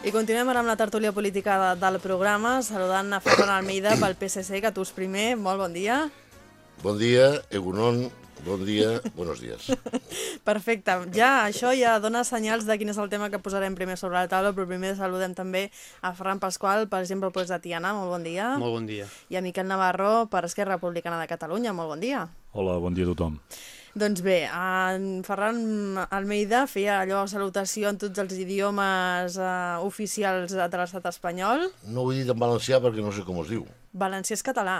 I continuem ara amb la tertúlia política de, del programa, saludant a Ferran Almeida pel PSC, que tu és primer. Molt bon dia. Bon dia, Egunon, bon dia, buenos días. Perfecte. Ja això ja dona senyals de quin és el tema que posarem primer sobre la taula, però primer saludem també a Ferran Pasqual, per exemple, el de Tiana. Molt bon dia. Molt bon dia. I a Miquel Navarro, per Esquerra Republicana de Catalunya. Molt bon dia. Hola, bon dia a tothom. Doncs bé, en Ferran Almeida feia allò salutació en tots els idiomes uh, oficials de l'estat espanyol. No ho he dit en valencià perquè no sé com es diu. Valencià és català.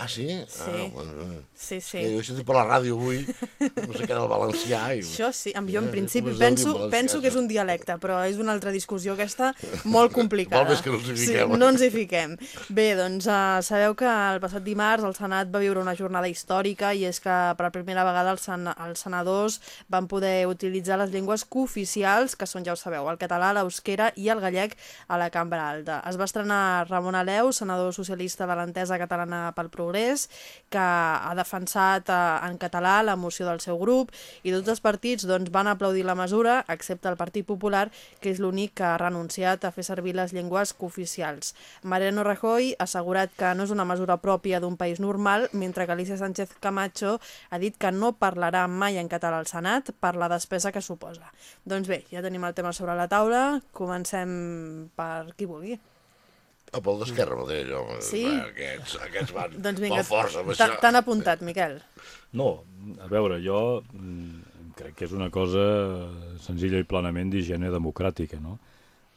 Ah, sí? Sí. Ah, bueno, Sí, sí. Eh, jo he sentit per la ràdio avui, no sé què del valencià. I... Això sí, jo en Eh, principi penso, penso que és un dialecte, però és una altra discussió aquesta molt complicada. Val més que no ens hi fiquem. Sí, no ens hi fiquem. Bé, doncs uh, sabeu que el passat dimarts el Senat va viure una jornada històrica i és que per primera vegada els, sen els senadors van poder utilitzar les llengües cooficials, que són, ja ho sabeu, el català, l'eusquera i el gallec a la Cambra Alta. Es va estrenar Ramon Aleu, senador socialista de l'entesa catalana pel progrés, que ha defensat eh, en català la moció del seu grup i tots els partits doncs, van aplaudir la mesura, excepte el Partit Popular, que és l'únic que ha renunciat a fer servir les llengües cooficials. Mariano Rajoy ha assegurat que no és una mesura pròpia d'un país normal, mentre que Alicia Sánchez Camacho ha dit que no parlarà mai en català al Senat per la despesa que suposa. Doncs bé, ja tenim el tema sobre la taula, comencem per qui vulgui. Ah, pel d'Esquerra mateix, home. Sí? Va, Aquests, aquests van Doncs vinga, força. amb t'ha- això. t'han apuntat, Miquel. No, a veure, jo mm, crec que és una cosa senzilla i planament d'higiene democràtica, no?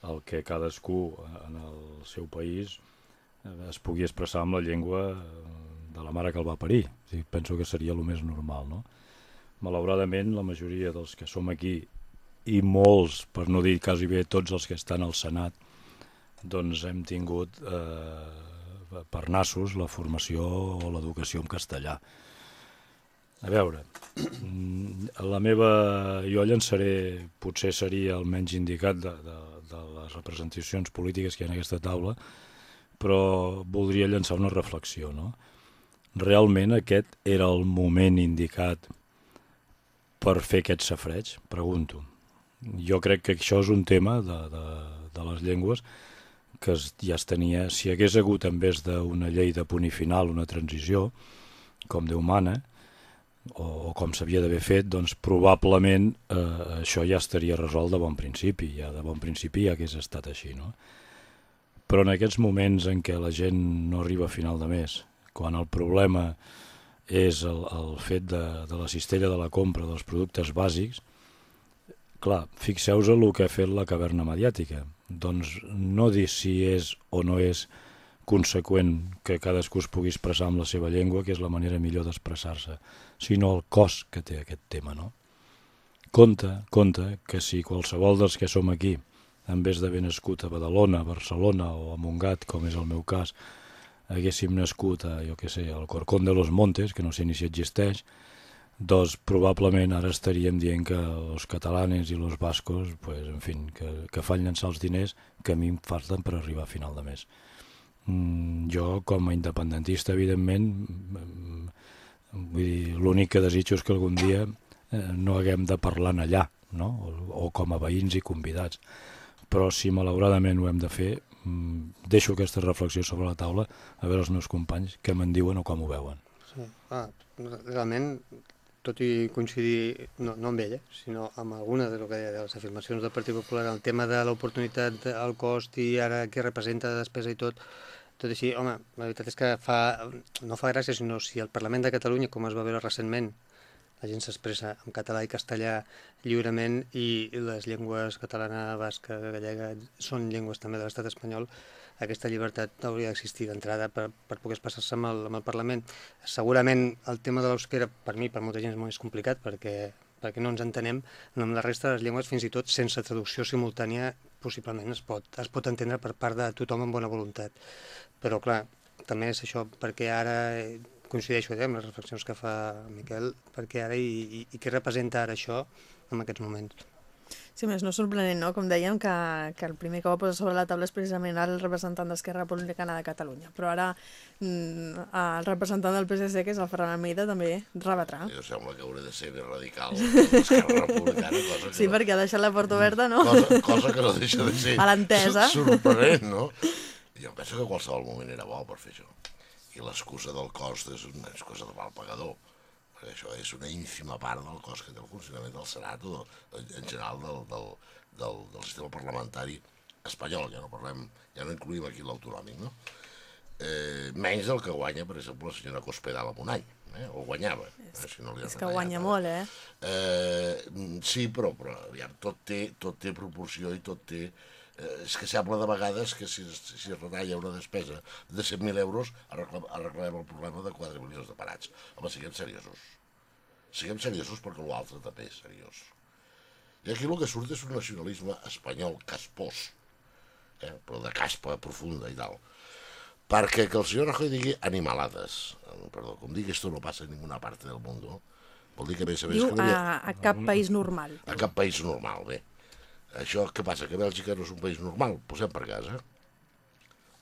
El que cadascú en el seu país eh, es pugui expressar amb la llengua eh, de la mare que el va parir. O sigui, penso que seria el més normal, no? Malauradament, la majoria dels que som aquí i molts, per no dir quasi bé tots els que estan al Senat, doncs hem tingut eh, per nassos la formació o l'educació en castellà. A veure, mm, la meva... Jo llançaré, potser seria el menys indicat de, de, de les representacions polítiques que hi ha en aquesta taula, però voldria llançar una reflexió, no? Realment aquest era el moment indicat per fer aquest safreig? Pregunto. Jo crec que això és un tema de, de, de les llengües es, ja es tenia, si hagués hagut en vez d'una llei de punt i final, una transició, com Déu mana, o, o com s'havia d'haver fet, doncs probablement eh, això ja estaria resolt de bon principi, ja de bon principi ja hagués estat així, no? Però en aquests moments en què la gent no arriba a final de mes, quan el problema és el, el fet de, de la cistella de la compra dels productes bàsics, clar, fixeu-vos el que ha fet la caverna mediàtica. Doncs no dir si és o no és conseqüent que cadascú es pugui expressar amb la seva llengua, que és la manera millor d'expressar-se, sinó el cost que té aquest tema, no? Compte, compte, que si qualsevol dels que som aquí, en vez d'haver nascut a Badalona, a Barcelona o a Montgat, com és el meu cas, haguéssim nascut a, jo què sé, al Corcón de los Montes, que no sé ni si existeix, doncs probablement ara estaríem dient que els catalanes i els bascos, pues, en fi, que, que fan llançar els diners que a mi em falten per arribar a final de mes. Mm, jo, com a independentista, evidentment, mm, vull dir, l'únic que desitjo és que algun dia eh, no haguem de parlar allà, no? O, o com a veïns i convidats. Però si malauradament ho hem de fer, mm, deixo aquesta reflexió sobre la taula a veure els meus companys què me'n diuen o com ho veuen. Sí. Ah, realment, tot i coincidir, no, no amb ella, sinó amb alguna de, que de les afirmacions del Partit Popular, el tema de l'oportunitat, el cost i ara què representa de despesa i tot, tot així, home, la veritat és que fa, no fa gràcia, sinó si el Parlament de Catalunya, com es va veure recentment, la gent s'expressa en català i castellà lliurement i les llengües catalana, basca, gallega són llengües també de l'estat espanyol, aquesta llibertat hauria d'existir d'entrada per, per poder expressar-se amb, amb el Parlament. Segurament el tema de l'euskera per mi, per molta gent, és molt complicat perquè, perquè no ens entenem, no amb la resta de les llengües, fins i tot sense traducció simultània, possiblement es pot, es pot entendre per part de tothom amb bona voluntat. Però clar, també és això, perquè ara eh, coincideixo eh, amb les reflexions que fa Miquel, perquè ara i, i, i què representa ara això en aquests moments. Sí, més no sorprenent, no? Com dèiem, que, que el primer que va posar sobre la taula és precisament el representant d'Esquerra Republicana de Catalunya. Però ara mm, el representant del PSC, que és el Ferran Almeida, també rebatrà. Jo sembla que hauré de ser més radical que l'Esquerra Republicana, cosa que Sí, no, perquè ha deixat la porta oberta, no? cosa, cosa que no deixa de ser A l'entesa. sor- sorprenent, no? Jo penso que qualsevol moment era bo per fer això. I l'excusa del cost és una excusa de mal pagador perquè això és una ínfima part del cost que té el funcionament del Senat o en general del, del, del, del sistema parlamentari espanyol, ja no parlem, ja no incluïm aquí l'autonòmic, no? Eh, menys del que guanya, per exemple, la senyora Cospedal en un any, eh? o guanyava. Eh? Si no li És que guanya eh? molt, eh? Eh, mm, sí, però, però aviam, tot, té, tot té proporció i tot té... Eh, és que sembla de vegades que si, si es retalla una despesa de 100.000 euros arreglem, arreglem el problema de 4 milions de parats. Home, siguem seriosos. Siguem seriosos perquè l'altre també és seriós. I aquí el que surt és un nacionalisme espanyol caspós, eh? però de caspa profunda i tal. Perquè que el senyor Rajoy digui animalades, eh, perdó, com digui esto no passa en ninguna parte del mundo, vol dir que a més a més... Diu a, a cap país normal. a cap país normal, bé. Això, què passa? Que Bèlgica no és un país normal? Posem per casa.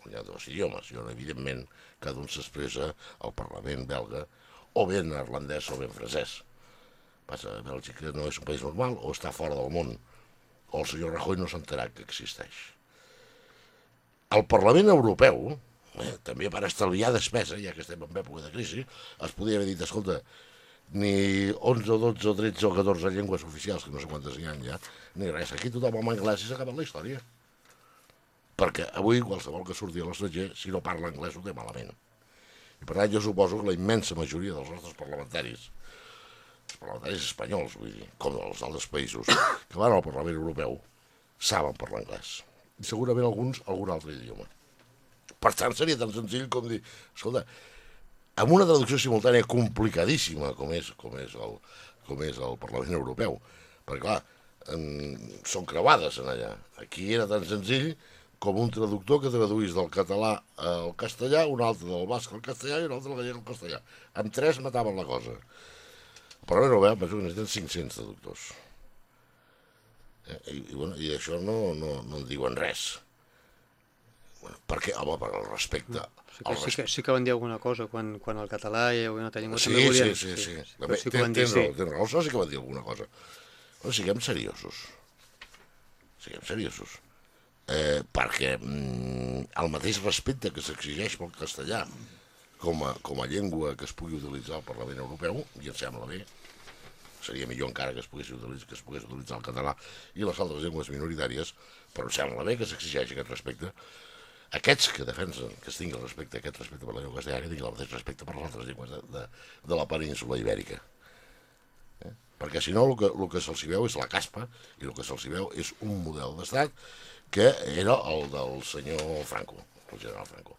On hi ha dos idiomes, i on, evidentment, cada un s'expressa al Parlament belga, o bé neerlandès o bé francès. Passa, Bèlgica no és un país normal, o està fora del món, o el senyor Rajoy no s'ha enterat que existeix. El Parlament Europeu, eh, també per estalviar despesa, ja que estem en època de crisi, es podria haver dit, escolta, ni 11 o 12 o 13 o 14 llengües oficials, que no sé quantes hi ha ja, ni res. Aquí tothom amb anglès i s'ha acabat la història. Perquè avui qualsevol que surti a l'estranger, si no parla anglès, ho té malament. I per tant jo suposo que la immensa majoria dels nostres parlamentaris, els parlamentaris espanyols, vull dir, com dels altres països, que van al Parlament Europeu, saben parlar anglès. I segurament alguns algun altre idioma. Per tant, seria tan senzill com dir, escolta, amb una traducció simultània complicadíssima com és, com és, el, com és el Parlament Europeu, perquè clar, en, són creuades en allà. Aquí era tan senzill com un traductor que traduís del català al castellà, un altre del basc al castellà i un altre del gallec al castellà. Amb tres mataven la cosa. El Parlament Europeu penso que necessiten 500 traductors. Eh, I, i, bueno, i això no, no, no en diuen res. Perquè, home, per al respecte... Sí que, al sí, que, sí que van dir alguna cosa quan, quan el català i una altra llengua Sí, també sí, volien... sí, sí. però També, sí que van dir, sí. tens raó, sí que van dir alguna cosa. Però siguem seriosos. Siguem seriosos. Eh, perquè mm, el mateix respecte que s'exigeix pel castellà com a, com a llengua que es pugui utilitzar al Parlament Europeu, i em sembla bé, seria millor encara que es pogués utilitzar, que es pogués utilitzar el català i les altres llengües minoritàries, però em sembla bé que s'exigeix aquest respecte. Aquests que defensen que es tingui el respecte, aquest respecte per la llengua castellana, tinguin el mateix respecte per les altres llengües de, de, de la península ibèrica. Eh? Perquè si no, el que, que se'ls veu és la caspa, i el que se'ls veu és un model d'estat que era el del senyor Franco, el general Franco.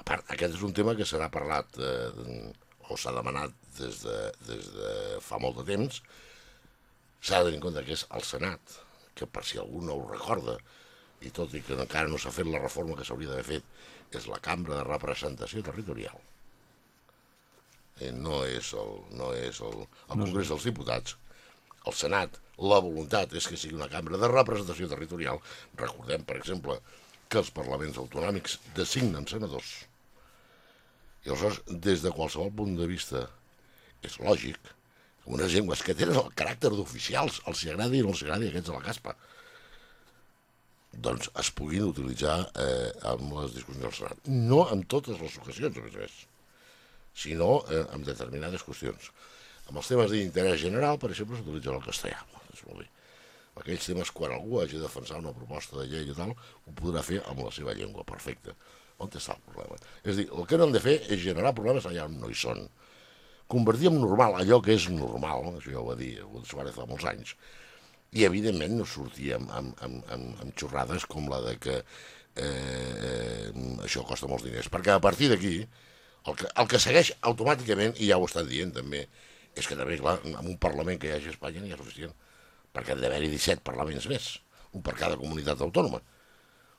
A part, aquest és un tema que s'ha parlat eh, o s'ha demanat des de, des de fa molt de temps. S'ha de tenir en compte que és el Senat, que per si algú no ho recorda, i tot i que encara no s'ha fet la reforma que s'hauria d'haver fet, és la cambra de representació territorial. Eh, no és el, no és el, el Congrés dels Diputats, el Senat, la voluntat és que sigui una cambra de representació territorial. Recordem, per exemple, que els parlaments autonòmics designen senadors. I aleshores, des de qualsevol punt de vista, és lògic que unes llengües que tenen el caràcter d'oficials, els hi agradi o no els agradi aquests de la caspa, doncs es puguin utilitzar eh, amb les discussions del Senat. No en totes les ocasions, a més a més, sinó eh, en determinades qüestions. Amb els temes d'interès general, per exemple, s'utilitza el castellà. És molt bé. Aquells temes, quan algú hagi de defensar una proposta de llei i tal, ho podrà fer amb la seva llengua, perfecte. On està el problema? És dir, el que no hem de fer és generar problemes allà on no hi són. Convertir en normal allò que és normal, això ja ho va dir Suárez fa molts anys, i evidentment no sortir amb, amb, amb, amb, amb xorrades com la de que eh, això costa molts diners, perquè a partir d'aquí el que, el que segueix automàticament, i ja ho estan dient també, és que també, clar, amb un Parlament que hi hagi a Espanya n'hi ha suficient, perquè han d'haver-hi 17 parlaments més, un per cada comunitat autònoma.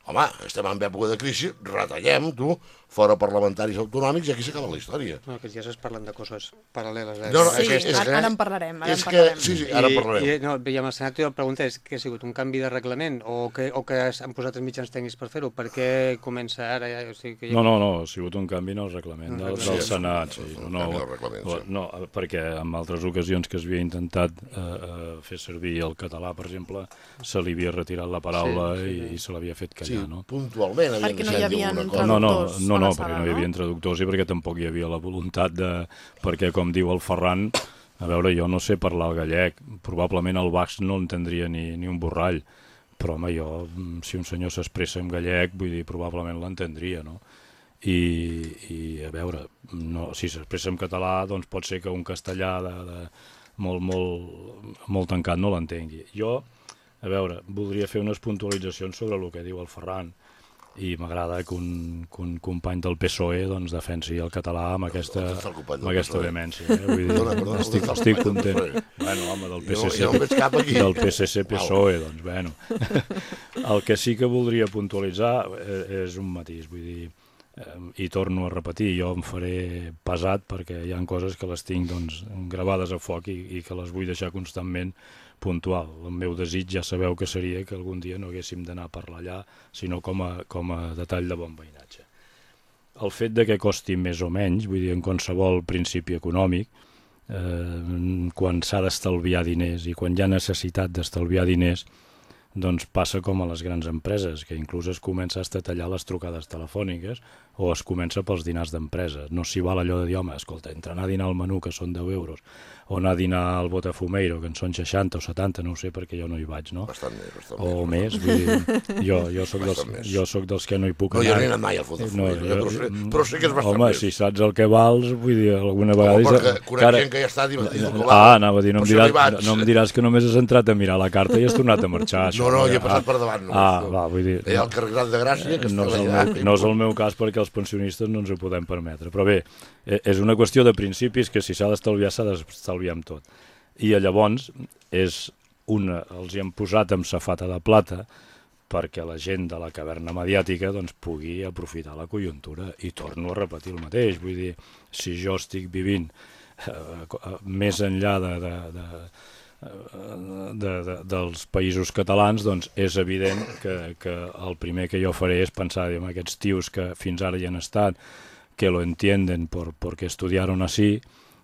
Home, estem en època de crisi, retallem, tu, fora parlamentaris autonòmics i aquí s'acaba la història. No, que ja es parlen de coses paral·leles. a- No, no, Sí, és- és- ara, ara en parlarem, ara és en que, parlarem. sí, sí, ara I, parlarem. I, no, i amb el Senat la pregunta és què ha sigut, un canvi de reglament o que, o que s'han posat els mitjans tècnics per fer-ho? Per què comença ara? Ja, o sigui, que ja... No, no, no, ha sigut un canvi en el reglament del, del Sí, Senat. Sí, un no, canvi del reglament, no, sí. no, perquè en altres ocasions que es havia intentat eh, eh, fer servir el català, per exemple, se li havia retirat la paraula Sí, sí, i, sí. i se l'havia fet Sí, no? puntualment havien Perquè no hi havia traductors. cosa. No, no, no, no perquè no hi havia traductors i perquè tampoc hi havia la voluntat de... Perquè, com diu el Ferran, a veure, jo no sé parlar el gallec, probablement el baix no entendria ni, ni un borrall, però, home, jo, mm, si un senyor s'expressa en gallec, vull dir, probablement l'entendria, no? I, i a veure, no, si s'expressa en català, doncs pot ser que un castellà de, de molt, molt, molt tancat no l'entengui. Jo, a veure, voldria fer unes puntualitzacions sobre el que diu el Ferran i m'agrada que, un, que un company del PSOE doncs, defensi el català amb aquesta, el company del amb aquesta PSOE? vehemència. Eh? Vull dir, Perdona, perdona, on estic, el estic content. Bueno, home, del Jo, PSC, jo no veig cap aquí. del PSC PSOE, doncs, bueno. El que sí que voldria puntualitzar eh, és un matís, vull dir, eh, i torno a repetir, jo em faré pesat perquè hi han coses que les tinc doncs, gravades a foc i, i que les vull deixar constantment puntual. El meu desig ja sabeu que seria que algun dia no haguéssim d'anar a parlar allà, sinó com a, com a detall de bon veïnatge. El fet de que costi més o menys, vull dir, en qualsevol principi econòmic, eh, quan s'ha d'estalviar diners i quan hi ha necessitat d'estalviar diners, doncs passa com a les grans empreses, que inclús es comença a estatallar les trucades telefòniques o es comença pels dinars d'empreses. No s'hi val allò de dir, home, escolta, entre anar a dinar al menú, que són 10 euros, o anar a dinar al Botafumeiro, que en són 60 o 70, no ho sé perquè jo no hi vaig, no? Bastant més, bastant O més. més, vull dir, jo, jo, soc dels, més. jo soc dels que no hi puc No, jo anar. no he anat mai al Botafumeiro, eh, però sé- però sé que és bastant Home, més. si saps el que vals, vull dir, alguna vegada... Home, perquè conec cara- gent que ja està Ah, anava a dir, no em, no diràs, no em diràs que només has entrat a mirar la carta i has tornat a marxar. Això, No, no, hi he Ah, passat per davant. Ah, no. va, vull dir... Hi ha el carrer Gran de Gràcia, que no és, el meu, no és el meu cas perquè els pensionistes no ens ho podem permetre. Però bé, eh, és una qüestió de principis que si s'ha d'estalviar, s'ha d'estalviar amb tot. I llavors és una, els hi han posat amb safata de plata perquè la gent de la caverna mediàtica doncs, pugui aprofitar la conjuntura. I torno a repetir el mateix. Vull dir, si jo estic vivint eh, eh, més enllà de, de, de, de, de, dels països catalans, doncs és evident que, que el primer que jo faré és pensar en aquests tios que fins ara hi han estat, que lo entienden por, estudiaron así,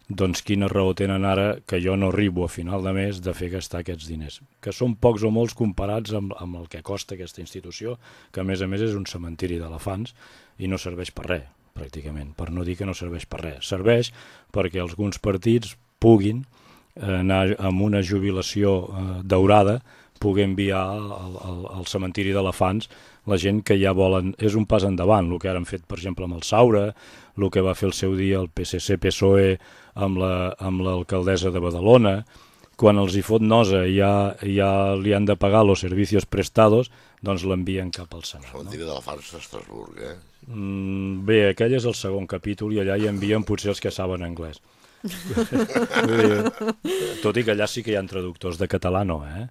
doncs quina raó tenen ara que jo no arribo a final de mes de fer gastar aquests diners, que són pocs o molts comparats amb, amb el que costa aquesta institució, que a més a més és un cementiri d'elefants i no serveix per res, pràcticament, per no dir que no serveix per res. Serveix perquè alguns partits puguin anar amb una jubilació eh, daurada poder enviar al, al, al cementiri d'elefants la gent que ja volen... És un pas endavant, el que ara han fet, per exemple, amb el Saura, el que va fer el seu dia el PSC-PSOE amb la- amb l'alcaldessa de Badalona, quan els hi fot nosa i ja, ja li han de pagar els servicis prestados, doncs l'envien cap al Senat. No? Cementiri de la Farsa a Estrasburg, eh? Mm, bé, aquell és el segon capítol i allà hi envien potser els que saben anglès. Tot i que allà sí que hi ha traductors de català, no, eh?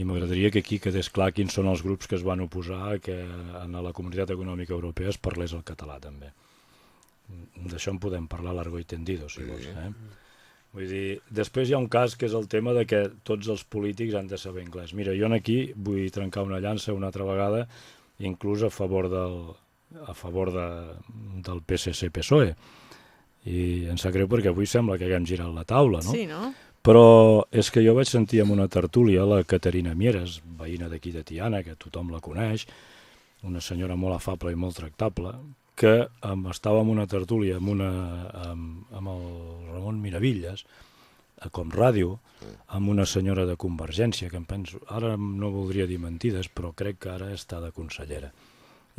I m'agradaria que aquí quedés clar quins són els grups que es van oposar que en la Comunitat Econòmica Europea es parlés el català, també. D'això en podem parlar largo i tendido, si vols, eh? Vull dir, després hi ha un cas que és el tema de que tots els polítics han de saber anglès. Mira, jo en aquí vull trencar una llança una altra vegada, inclús a favor del, a favor de, del PSC-PSOE. I em sap greu perquè avui sembla que haguem girat la taula, no? Sí, no? Però és que jo vaig sentir en una tertúlia la Caterina Mieres, veïna d'aquí de Tiana, que tothom la coneix, una senyora molt afable i molt tractable, que um, estava en una tertúlia amb, una, amb, amb el Ramon Miravilles, a Com Ràdio, amb una senyora de Convergència, que em penso, ara no voldria dir mentides, però crec que ara està de consellera,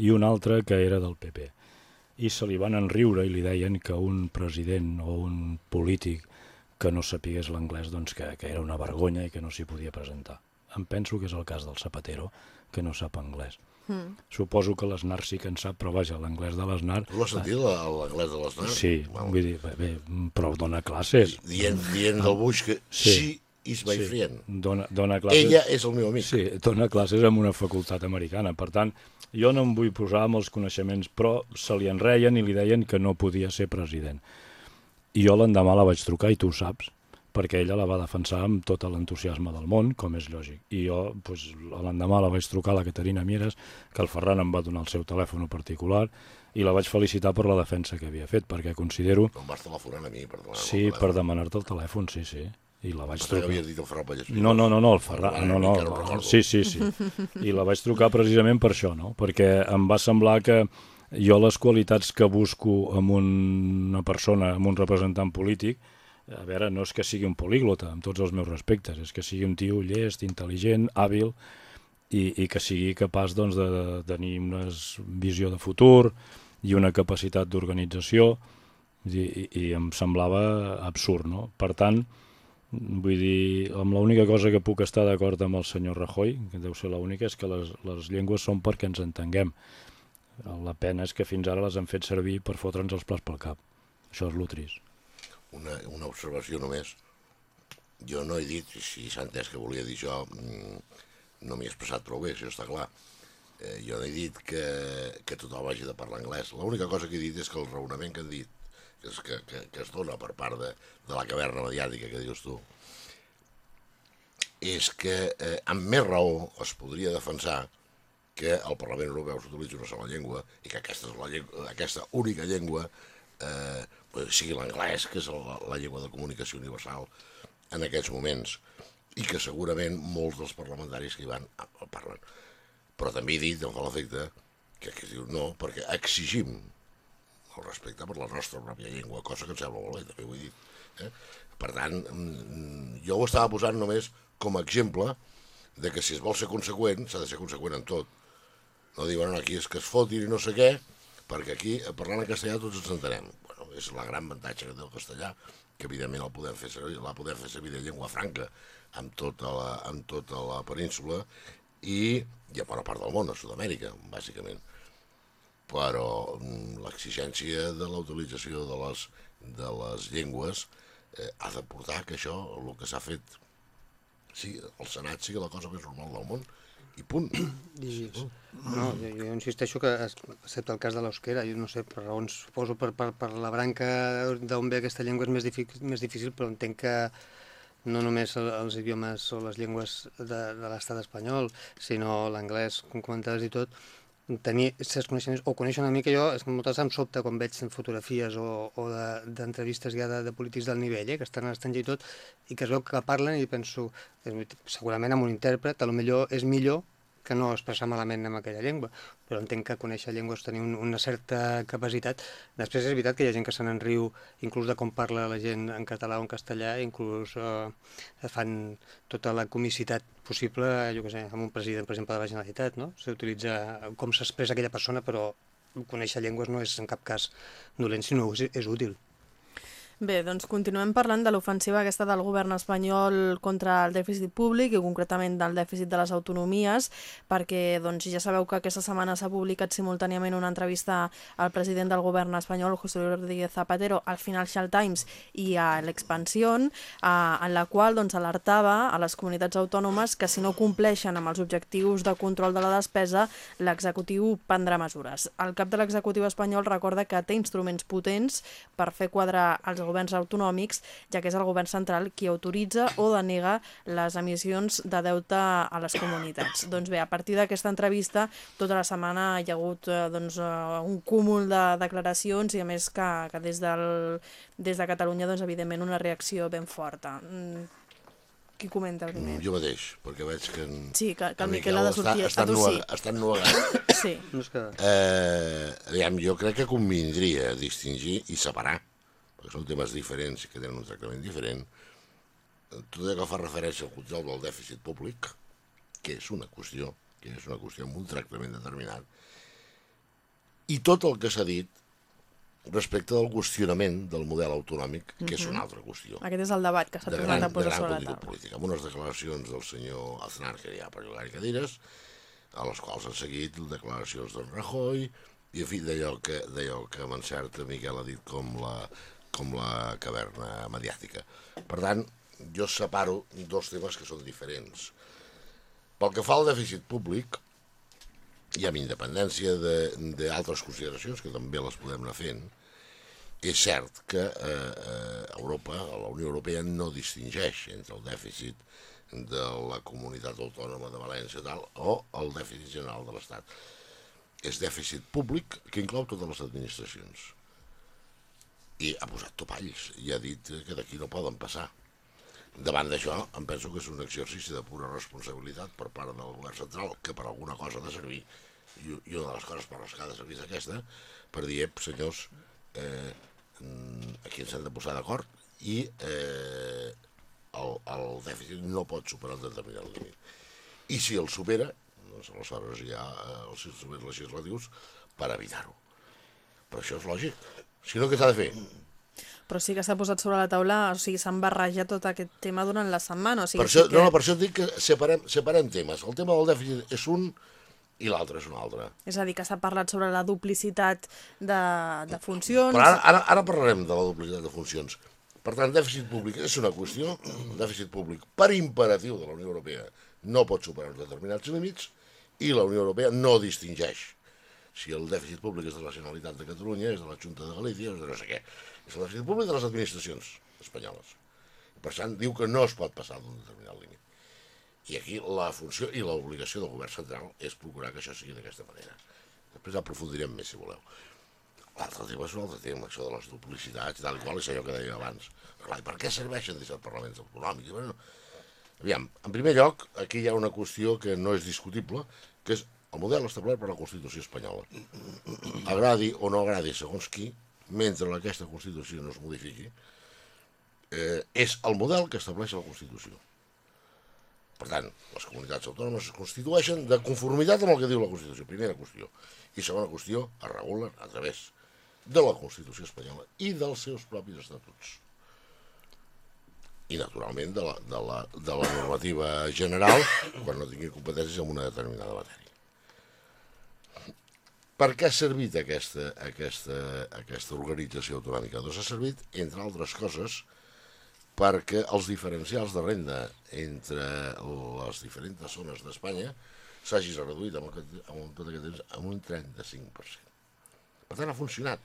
i una altra que era del PP. I se li van enriure i li deien que un president o un polític que no sapigués l'anglès doncs que, que era una vergonya i que no s'hi podia presentar. Em penso que és el cas del Zapatero, que no sap anglès. Mm. Suposo que l'Esnar sí que en sap, però vaja, l'anglès de l'Esnar... Tu has sentit la- l'anglès de les nanes? Sí, vull dir, bé, bé, però dona classes. Dient, dient del Buix que Sí. si is my Sí, friend. dona, dona classes... Ella és el meu amic. Sí, dona classes en una facultat americana. Per tant, jo no em vull posar amb els coneixements, però se li enreien i li deien que no podia ser president. I jo l'endemà la vaig trucar, i tu ho saps, perquè ella la va defensar amb tot l'entusiasme del món, com és lògic. I jo, doncs, l'endemà la vaig trucar a la Caterina Mieres, que el Ferran em va donar el seu telèfon particular, i la vaig felicitar per la defensa que havia fet, perquè considero... No em vas telefonar a mi per demanar Sí, per demanar-te el telèfon, sí, sí. I la vaig trucar. havies dit el Ferran Vallès. No, no, no, no, el Ferran, no, no, recordo. sí, sí, sí. I la vaig trucar precisament per això, no? Perquè em va semblar que jo les qualitats que busco en una persona, en un representant polític, a veure, no és que sigui un políglota, amb tots els meus respectes, és que sigui un tio llest, intel·ligent, hàbil, i, i que sigui capaç doncs, de, de tenir una visió de futur i una capacitat d'organització, i, i, i em semblava absurd, no? Per tant, Vull dir, amb l'única cosa que puc estar d'acord amb el senyor Rajoy, que deu ser l'única, és que les, les llengües són perquè ens entenguem. La pena és que fins ara les han fet servir per fotre'ns els plats pel cap. Això és lo trist. Una, una observació només. Jo no he dit, si s'ha entès que volia dir això, mm, no m'he expressat prou bé, això està clar. Eh, jo no he dit que, que tothom hagi de parlar anglès. L'única cosa que he dit és que el raonament que han dit, que, que, que, que es dona per part de, de la caverna mediàtica que dius tu, és que eh, amb més raó es podria defensar que al Parlament Europeu s'utilitzi una sola llengua i que aquesta, és la llengua, aquesta única llengua eh, sigui l'anglès, que és la, la llengua de comunicació universal en aquests moments, i que segurament molts dels parlamentaris que hi van ah, el parlen. Però també he dit, em fa l'efecte, que, que diu no, perquè exigim el respecte per la nostra pròpia llengua, cosa que em sembla molt bé, també ho he dit. Eh? Per tant, mm, jo ho estava posant només com a exemple de que si es vol ser conseqüent, s'ha de ser conseqüent en tot. No diuen, no, aquí és que es fotin i no sé què, perquè aquí, parlant en castellà, tots ens entenem. Bueno, és la gran avantatge que té el castellà, que evidentment el podem fer servir, la podem fer servir de llengua franca amb tota la, amb tota la península i, i a bona part del món, a Sud-amèrica, bàsicament. Però mm, l'exigència de la utilització de les, de les llengües eh, ha de portar que això, el que s'ha fet, sí, el Senat sigui la cosa més normal del món, i punt. I, no, jo, jo insisteixo que, excepte el cas de l'eusquera, jo no sé, per raons, suposo per, per, per la branca d'on ve aquesta llengua és més, difícil, més difícil, però entenc que no només el- els idiomes o les llengües de, de l'estat espanyol, sinó l'anglès, com comentaves i tot, tenir certs coneixements, o conèixer una mica jo, moltes em sobta quan veig fotografies o, o de- d'entrevistes ja de, de polítics del nivell, eh, que estan a l'estranger i tot, i que es veu que parlen i penso, segurament amb un intèrpret, a lo millor és millor que no expressar malament en aquella llengua, però entenc que conèixer llengües tenir un, una certa capacitat. Després és veritat que hi ha gent que se n'enriu inclús de com parla la gent en català o en castellà, inclús eh, fan tota la comicitat possible, jo què sé, amb un president, per exemple, de la Generalitat, no? S'utilitza com s'expressa aquella persona, però conèixer llengües no és en cap cas dolent, sinó és, és útil. Bé, doncs continuem parlant de l'ofensiva aquesta del govern espanyol contra el dèficit públic i concretament del dèficit de les autonomies, perquè doncs, ja sabeu que aquesta setmana s'ha publicat simultàniament una entrevista al president del govern espanyol, José Rodríguez Zapatero, al Financial Times i a l'Expansión, eh, en la qual doncs, alertava a les comunitats autònomes que si no compleixen amb els objectius de control de la despesa, l'executiu prendrà mesures. El cap de l'executiu espanyol recorda que té instruments potents per fer quadrar els governs autonòmics, ja que és el govern central qui autoritza o denega les emissions de deute a les comunitats. Doncs bé, a partir d'aquesta entrevista, tota la setmana hi ha hagut eh, doncs, eh, un cúmul de declaracions i a més que, que des, del, des de Catalunya, doncs, evidentment, una reacció ben forta. Mm, Qui comenta primer? Jo mateix, perquè veig que... En, Sí, que, que el en Miquel ha de sortir està, a està, ennuega- està ennuegat. Sí. Eh, aviam, jo crec que convindria distingir i separar, perquè són temes diferents i que tenen un tractament diferent, tot allò que fa referència al control del dèficit públic, que és una qüestió, que és una qüestió amb un tractament determinat, i tot el que s'ha dit respecte del qüestionament del model autonòmic, que és una altra qüestió. Aquest és el debat que s'ha de tornat a posar sobre la taula. polític, amb unes declaracions del senyor Aznar que hi ha per llogar cadires, a les quals han seguit declaracions d'en Rajoy, i en fi, d'allò que, que amb encert Miquel ha dit com la, com la caverna mediàtica. Per tant, jo separo dos temes que són diferents. Pel que fa al dèficit públic, i amb independència de- d'altres consideracions, que també les podem anar fent, és cert que eh, eh, Europa, la Unió Europea, no distingeix entre el dèficit de la comunitat autònoma de València tal, o el dèficit general de l'Estat. És dèficit públic que inclou totes les administracions. I ha posat topalls i ha dit que d'aquí no poden passar. Davant d'això, em penso que és un exercici de pura responsabilitat per part del govern central, que per alguna cosa ha de servir, i, una de les coses per les que ha de servir és aquesta, per dir, ep, senyors, eh, mm, aquí ens hem de posar d'acord i eh, el, el dèficit no pot superar un determinat límit. I si el supera, doncs aleshores hi ha eh, els instruments legislatius per evitar-ho. Però això és lògic. Si no, què s'ha de fer? Però sí que s'ha posat sobre la taula, o sigui, s'han barrejat tot aquest tema durant la setmana. O sigui, Per això, sí que... no, no, per això et dic que separem, separem temes. El tema del dèficit és un i l'altre és un altre. És a dir, que s'ha parlat sobre la duplicitat de, de funcions. Però ara, ara, ara parlarem de la duplicitat de funcions. Per tant, dèficit públic és una qüestió, el dèficit públic per imperatiu de la Unió Europea no pot superar uns determinats límits i la Unió Europea no distingeix si el dèficit públic és de la Generalitat de Catalunya, és de la Junta de Galícia, és de no sé què. És el dèficit públic de les administracions espanyoles. Per tant, diu que no es pot passar d'un determinat límit. I aquí la funció i l'obligació del govern central és procurar que això sigui d'aquesta manera. Després aprofundirem més, si voleu. L'altre tema és un altre tema, això de les duplicitats tal i qual, és allò que deia abans. Clar, per què serveixen 17 parlaments autonòmics? Bueno, aviam, en primer lloc, aquí hi ha una qüestió que no és discutible, que és el model establert per la Constitució espanyola. Agradi o no agradi, segons qui, mentre aquesta Constitució no es modifiqui, eh, és el model que estableix la Constitució. Per tant, les comunitats autònomes es constitueixen de conformitat amb el que diu la Constitució, primera qüestió. I segona qüestió, es regulen a través de la Constitució espanyola i dels seus propis estatuts. I, naturalment, de la, de la, de la normativa general quan no tingui competències en una determinada matèria. Per què ha servit aquesta, aquesta, aquesta organització autonòmica? Doncs ha servit, entre altres coses, perquè els diferencials de renda entre les diferents zones d'Espanya s'hagi reduït amb, aquest, amb tot aquest temps amb un 35%. Per tant, ha funcionat.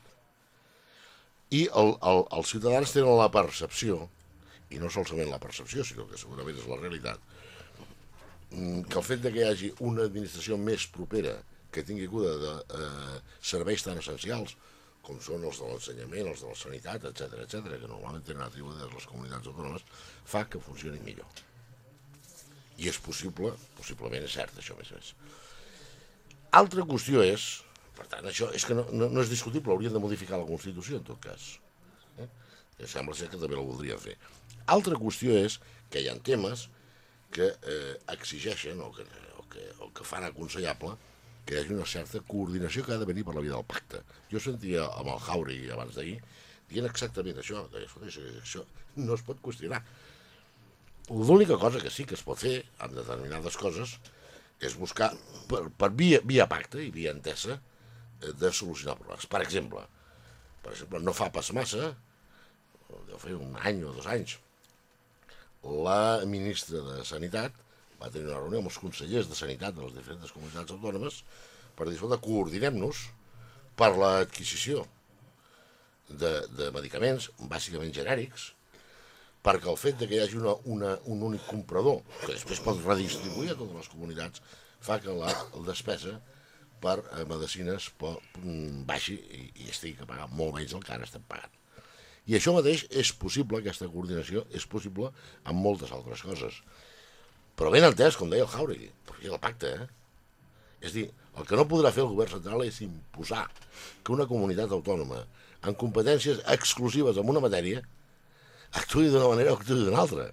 I el, el, els ciutadans tenen la percepció, i no solament la percepció, sinó que segurament és la realitat, mm, que el fet de que hi hagi una administració més propera que tingui cura de eh, serveis tan essencials com són els de l'ensenyament, els de la sanitat, etc etc, que normalment tenen atribuïdes les comunitats autònomes, fa que funcioni millor. I és possible, possiblement és cert, això més a més. Altra qüestió és, per tant, això és que no, no, no és discutible, haurien de modificar la Constitució, en tot cas. Eh? Que sembla ser que també la voldrien fer. Altra qüestió és que hi ha temes que eh, exigeixen o que, o, que, o que fan aconsellable que hi hagi una certa coordinació que ha de venir per la via del pacte. Jo sentia amb el Jauregui abans d'ahir dient exactament això, això, això no es pot qüestionar. L'única cosa que sí que es pot fer amb determinades coses és buscar per, per via, via pacte i via entesa eh, de solucionar problemes. Per exemple, per exemple, no fa pas massa, deu fer un any o dos anys, la ministra de Sanitat va tenir una reunió amb els consellers de Sanitat de les diferents comunitats autònomes per dir, escolta, coordinem-nos per l'adquisició de, de medicaments, bàsicament genèrics, perquè el fet de que hi hagi una, una, un únic comprador, que després pot redistribuir a totes les comunitats, fa que la, la despesa per eh, medicines po, mm, baixi i, i es tingui que pagar molt menys del que ara estem pagant. I això mateix és possible, aquesta coordinació és possible amb moltes altres coses. Però ben entès, com deia el Jauregui, perquè el pacte, eh? És dir, el que no podrà fer el govern central és imposar que una comunitat autònoma amb competències exclusives en una matèria actuï d'una manera o actuï d'una altra.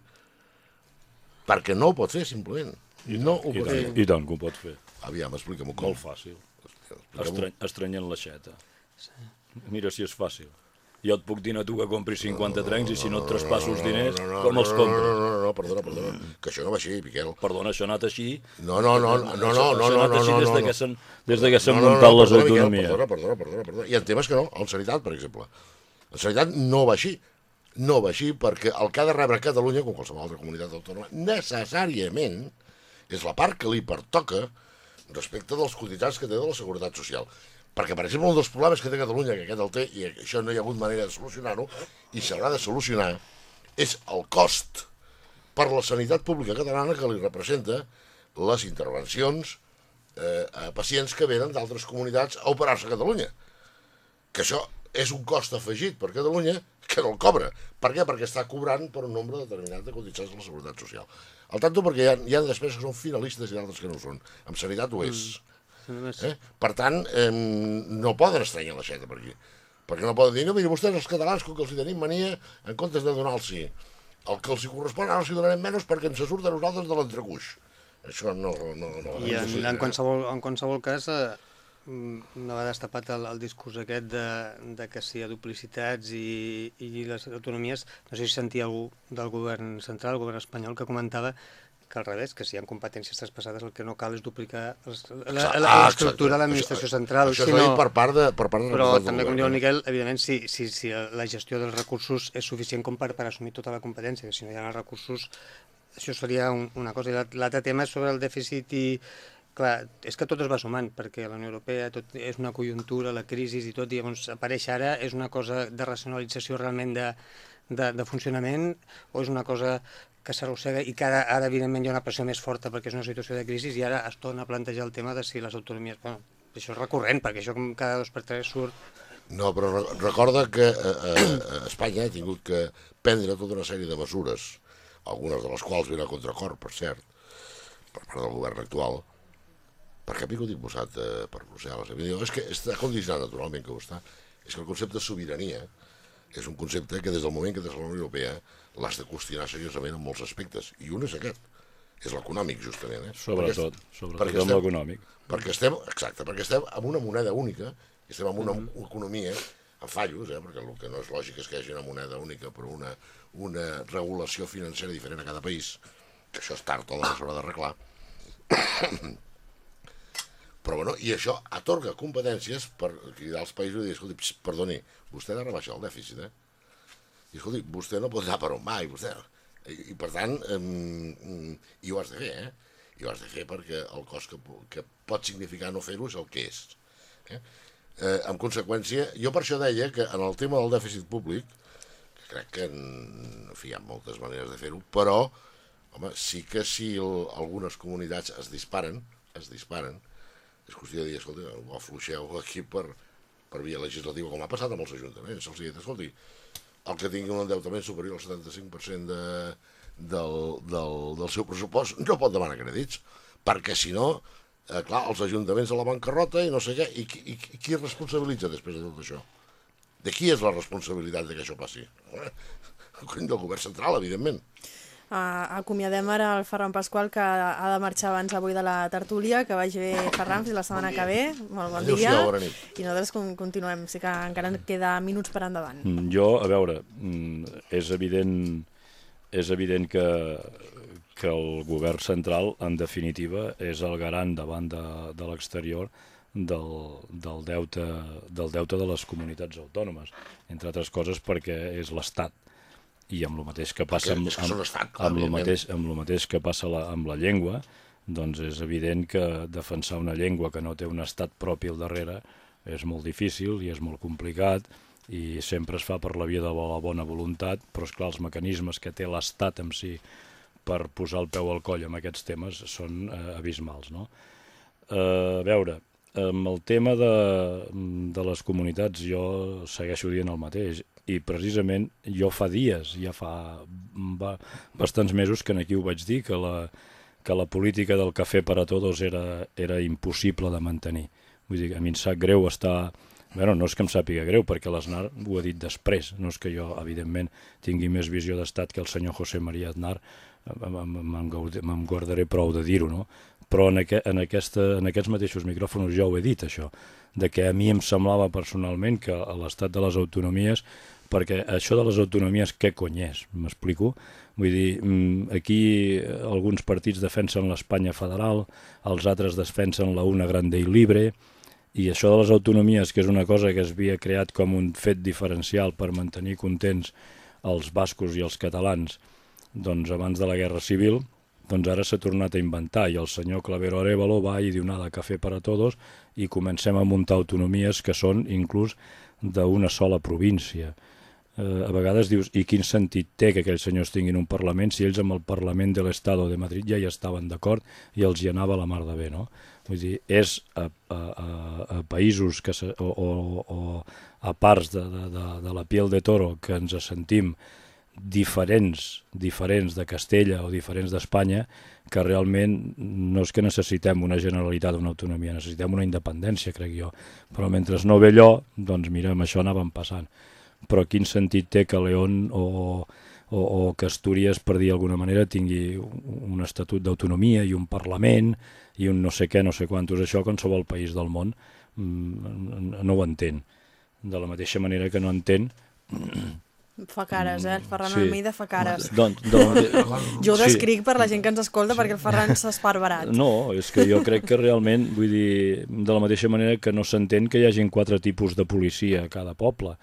Perquè no ho pot fer, simplement. No ho I pot fer. I tant que ho pot fer. Aviam, explica'm-ho com. Molt fàcil. Estrany, estrenyent l'aixeta. Mira si és fàcil. Jo et puc dir a tu que compris 50 trencs i si no et traspasso els diners, com els No, compres? no, no, no, perdona, perdona. Que això no va així, Miquel. Perdona, això ha anat així. No, no, no, no, no, no, no, no, no, no, des no, de no. que s'han des de que s'han No, no, no, muntat les autonomies. Perdona, perdona, perdona, perdona. Hi ha temes que no. En sanitat, per exemple. En sanitat no va així. no va així perquè el que ha de rebre Catalunya, com qualsevol altra comunitat autònoma, necessàriament és la part que li pertoca respecte dels cotitzats que té de la Seguretat Social. Perquè, per exemple, un dels problemes que té Catalunya, que aquest el té, i això no hi ha hagut manera de solucionar-ho, i s'haurà de solucionar, és el cost per la sanitat pública catalana que li representa les intervencions eh, a pacients que venen d'altres comunitats a operar-se a Catalunya. Que això és un cost afegit per Catalunya que no el cobra. Per què? Perquè està cobrant per un nombre determinat de cotitzats de la Seguretat Social. Al tanto perquè hi ha, hi ha despeses que són finalistes i d'altres que no són. Amb sanitat ho és. Mm. Eh? Per tant, eh, no poden estranyar l'aixeta per aquí. Perquè no poden dir, no, mira, vostès els catalans, com que els hi tenim mania, en comptes de donar-los el que els hi correspon, ara els hi donarem menys perquè ens surt a nosaltres de l'entrecuix. Això no... no, no I en, en, qualsevol, en qualsevol cas, eh, mm, no va destapat el, el discurs aquest de, de que si hi ha duplicitats i, i les autonomies, no sé si sentia algú del govern central, el govern espanyol, que comentava que al revés, que si hi ha competències traspassades el que no cal és duplicar la, Ah, l'estructura de l'administració central, Això sinó... per part de, per part de Però també, com diu el eh? Miquel, evidentment, si, si, si la gestió dels recursos és suficient com per, per assumir tota la competència, que si no hi ha els recursos, això seria un, una cosa. I l'alt- l'altre tema és sobre el dèficit i... Clar, és que tot es va sumant, perquè la Unió Europea tot és una conjuntura, la crisi i tot, i llavors apareix ara, és una cosa de racionalització realment de, de, de funcionament, o és una cosa que s'arrossega i que ara, ara, evidentment, hi ha una pressió més forta perquè és una situació de crisi i ara es torna a plantejar el tema de si les autonomies... Bueno, això és recurrent, perquè això cada dos per tres surt No, però re- recorda que eh, eh, Espanya ha tingut que prendre tota una sèrie de mesures, algunes de les quals venen a contracor, per cert, per part del govern actual, perquè ha vingut imposat eh, per Brussel·les. I diu, és que està condicionat naturalment que ho està. És que el concepte de sobirania és un concepte que des del moment que des de la Unió Europea l'has de qüestionar seriosament en molts aspectes. I un és aquest. És l'econòmic, justament. Eh? Sobretot, Perquè- sobretot perquè amb estem- l'econòmic. perquè estem, exacte, perquè estem amb una moneda única, estem amb una economia amb fallos, eh, perquè el que no és lògic és que hi hagi una moneda única però una, una regulació financera diferent a cada país, que això és tard o d'hora s'haurà d'arreglar. Però bueno, i això atorga competències per cridar als països i dir, escolti, pss, perdoni, vostè ha de rebaixar el dèficit, eh? I escolti, vostè no pot anar per on va, i vostè... I, i per tant, um, i ho has de fer, eh? I ho has de fer perquè el cost que, que pot significar no fer-ho és el que és. Eh? Eh, en conseqüència, jo per això deia que en el tema del dèficit públic, que crec que en, en fi, hi ha moltes maneres de fer-ho, però home, sí que si el, algunes comunitats es disparen, es disparen, és qüestió de dir, escolta, ho afluixeu aquí per, per via legislativa, com ha passat amb els ajuntaments. Se'ls ha dit, escolti, el que tingui un endeutament superior al 75% de, del, del, del seu pressupost no pot demanar crèdits, perquè si no, eh, clar, els ajuntaments a la bancarrota i no sé què, i, qui- i, qui- qui es responsabilitza després de tot això? De qui és la responsabilitat de que això passi? Eh? Del govern central, evidentment. Uh, acomiadem ara el Ferran Pasqual, que ha de marxar abans avui de la tertúlia, que vagi bé Ferran fins la setmana que ve. Molt bon dia. Adéu-siau, bona nit. I nosaltres con continuem, sí que encara en queda minuts per endavant. Mm, Jo, a veure, mm, és evident, és evident que, que el govern central, en definitiva, és el garant davant de, de l'exterior del, del, deute, del deute de les comunitats autònomes, entre altres coses perquè és l'Estat. I amb el mateix que passa amb, estat, clar, amb, el mateix, amb el mateix que passa la, amb la llengua, doncs és evident que defensar una llengua que no té un estat propi al darrere és molt difícil i és molt complicat i sempre es fa per la via de la bona voluntat, però és clar els mecanismes que té l'Estat en si per posar el peu al coll amb aquests temes són eh, abismals. No? Eh, a veure, amb el tema de, de les comunitats jo segueixo dient el mateix i precisament jo fa dies, ja fa ba, bastants mesos que aquí ho vaig dir, que la, que la política del cafè per a tots era, era impossible de mantenir. Vull dir, a mi em sap greu estar... Bueno, no és que em sàpiga greu, perquè l'Aznar ho ha dit després. No és que jo, evidentment, tingui més visió d'estat que el senyor José María Aznar, me'n guardaré prou de dir-ho, no? Però en, aqu en, aquesta, en aquests mateixos micròfons ja ho he dit, això, de que a mi em semblava personalment que l'estat de les autonomies, perquè això de les autonomies què cony és? M'explico? Vull dir, mm, aquí alguns partits defensen l'Espanya federal, els altres defensen la una grande i libre, i això de les autonomies, que és una cosa que es havia creat com un fet diferencial per mantenir contents els bascos i els catalans doncs, abans de la Guerra Civil, doncs ara s'ha tornat a inventar i el senyor Clavero Arevalo va i diu nada, cafè per a tots i comencem a muntar autonomies que són inclús d'una sola província. Eh, a vegades dius, i quin sentit té que aquells senyors tinguin un Parlament si ells amb el Parlament de l'Estado de Madrid ja hi estaven d'acord i els hi anava la mar de bé, no? Vull dir, és a, a, a, a països que se, o, o, o a parts de, de, de, de la piel de toro que ens sentim diferents, diferents de Castella o diferents d'Espanya, que realment no és que necessitem una generalitat, una autonomia, necessitem una independència, crec jo. Però mentre no ve allò, doncs mira, amb això anàvem passant però quin sentit té que León o, o, o que Astúries, per dir d'alguna manera, tingui un estatut d'autonomia i un Parlament i un no sé què, no sé quantos, això qualsevol país del món mm, no ho entén. De la mateixa manera que no entén Fa cares, eh? El Ferran sí. Almeida fa cares. Doncs, doncs, jo ho descric sí. per la gent que ens escolta sí. perquè el Ferran s'ha esparverat. No, és que jo crec que realment, vull dir, de la mateixa manera que no s'entén que hi hagin quatre tipus de policia a cada poble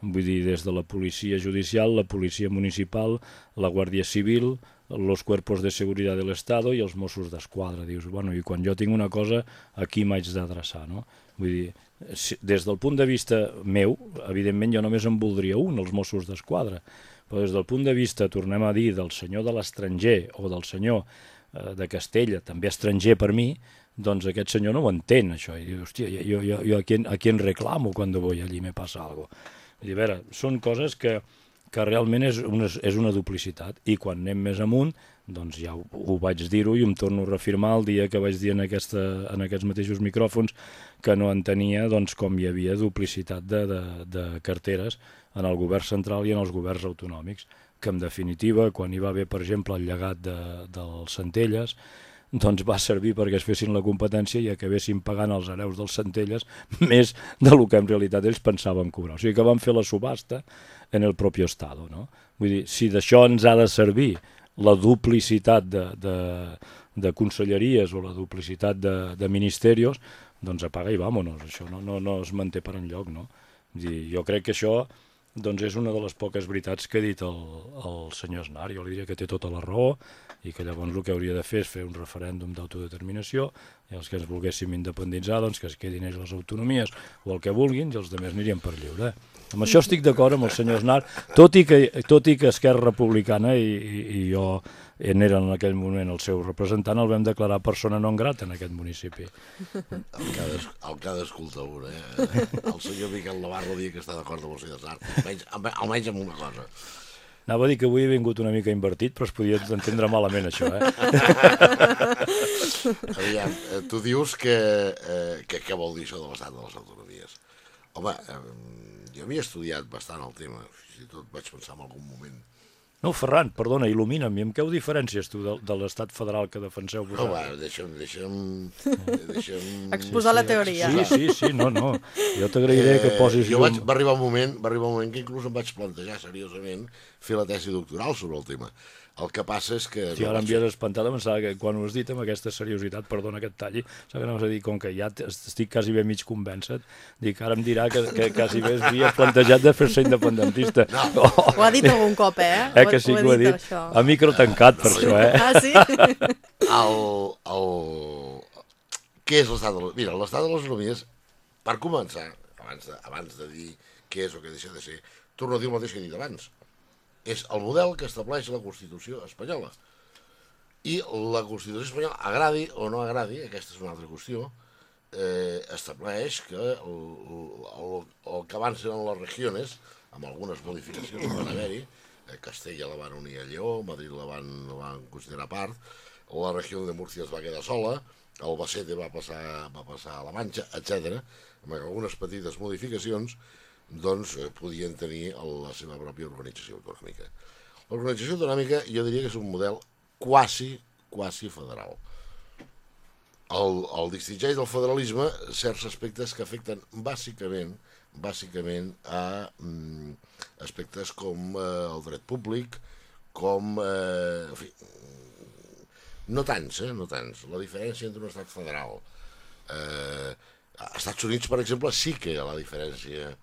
vull dir, des de la policia judicial, la policia municipal, la Guàrdia Civil, los cuerpos de seguretat de l'Estado i els Mossos d'Esquadra. Dius, bueno, i quan jo tinc una cosa, aquí m'haig d'adreçar, no? Vull dir, des del punt de vista meu, evidentment jo només en voldria un, els Mossos d'Esquadra, però des del punt de vista, tornem a dir, del senyor de l'estranger o del senyor eh, de Castella, també estranger per mi, doncs aquest senyor no ho entén, això. I diu, hòstia, jo, jo, jo a, qui, a qui en reclamo quan voy allí me passa algo? Dir, a veure, són coses que, que realment és una, és una duplicitat i quan anem més amunt doncs ja ho, ho vaig dir-ho i em torno a reafirmar el dia que vaig dir en, aquesta, en aquests mateixos micròfons que no entenia doncs, com hi havia duplicitat de, de, de carteres en el govern central i en els governs autonòmics, que en definitiva, quan hi va haver, per exemple, el llegat de, dels Centelles, doncs va servir perquè es fessin la competència i acabessin pagant els hereus dels Centelles més de lo que en realitat ells pensaven cobrar. O sigui que van fer la subhasta en el propi Estado. No? Vull dir, si d'això ens ha de servir la duplicitat de, de, de conselleries o la duplicitat de, de ministerios, doncs apaga i vámonos, això no, no, no es manté per enlloc. No? Dir, jo crec que això doncs és una de les poques veritats que ha dit el, el senyor Esnar. Jo li diria que té tota la raó, i que llavors el que hauria de fer és fer un referèndum d'autodeterminació i els que ens volguéssim independitzar doncs que es quedin ells les autonomies o el que vulguin i els altres anirien per lliure. Amb això estic d'acord amb el senyor Snar, tot i que, tot i que Esquerra Republicana i, i, i jo en era en aquell moment el seu representant, el vam declarar persona non grata en aquest municipi. El que ha, el que un, eh? El senyor Miquel Navarro dia que està d'acord amb el senyor Snar, almenys, almenys amb una cosa Anava a dir que avui he vingut una mica invertit, però es podia entendre malament, això, eh? Aviam, eh, tu dius que, eh, que què vol dir això de l'estat de les autonomies. Home, eh, jo havia estudiat bastant el tema, fins i tot vaig pensar en algun moment no, Ferran, perdona, il·lumina'm, i amb què ho diferències tu de, de l'estat federal que defenseu vosaltres? No, va, deixa'm... deixa'm, deixa'm... Exposar la teoria. Sí, sí, sí, no, no. Jo t'agrairé eh, que posis... Jo vaig, va arribar un moment, va arribar un moment que inclús em vaig plantejar seriosament fer la tesi doctoral sobre el tema. El que passa és que... Sí, ara em havies espantat, em pensava que quan ho has dit amb aquesta seriositat, perdona que et talli, saps que no a dir, com que ja estic quasi bé mig convencet, dic, ara em dirà que, que quasi bé havia plantejat de fer-se independentista. No. Oh. Ho ha dit algun cop, eh? Eh que sí que ho ha dit. Això. A micro tancat, per no, això, eh? Ah, sí? El, el... Què és l'estat de. Mira, l'estat de les autonomies, per començar, abans de, abans de dir què és o què deixa de ser, torno a dir el mateix que he dit abans és el model que estableix la Constitució espanyola. I la Constitució espanyola, agradi o no agradi, aquesta és una altra qüestió, eh, estableix que el, el, el que abans eren les regions, amb algunes modificacions que van haver-hi, eh, Castella la van unir a Lleó, Madrid la van, la van considerar part, la regió de Múrcia es va quedar sola, el Bacete va passar, va passar a la Manxa, etc. amb algunes petites modificacions, doncs eh, podien tenir la seva pròpia organització autonòmica. L'organització autonòmica jo diria que és un model quasi, quasi federal. El, el distingeix del federalisme certs aspectes que afecten bàsicament bàsicament a mm, aspectes com eh, el dret públic, com... Eh, en fi, no tants, eh, no tants. La diferència entre un estat federal... Eh, a Estats Units, per exemple, sí que hi ha la diferència eh,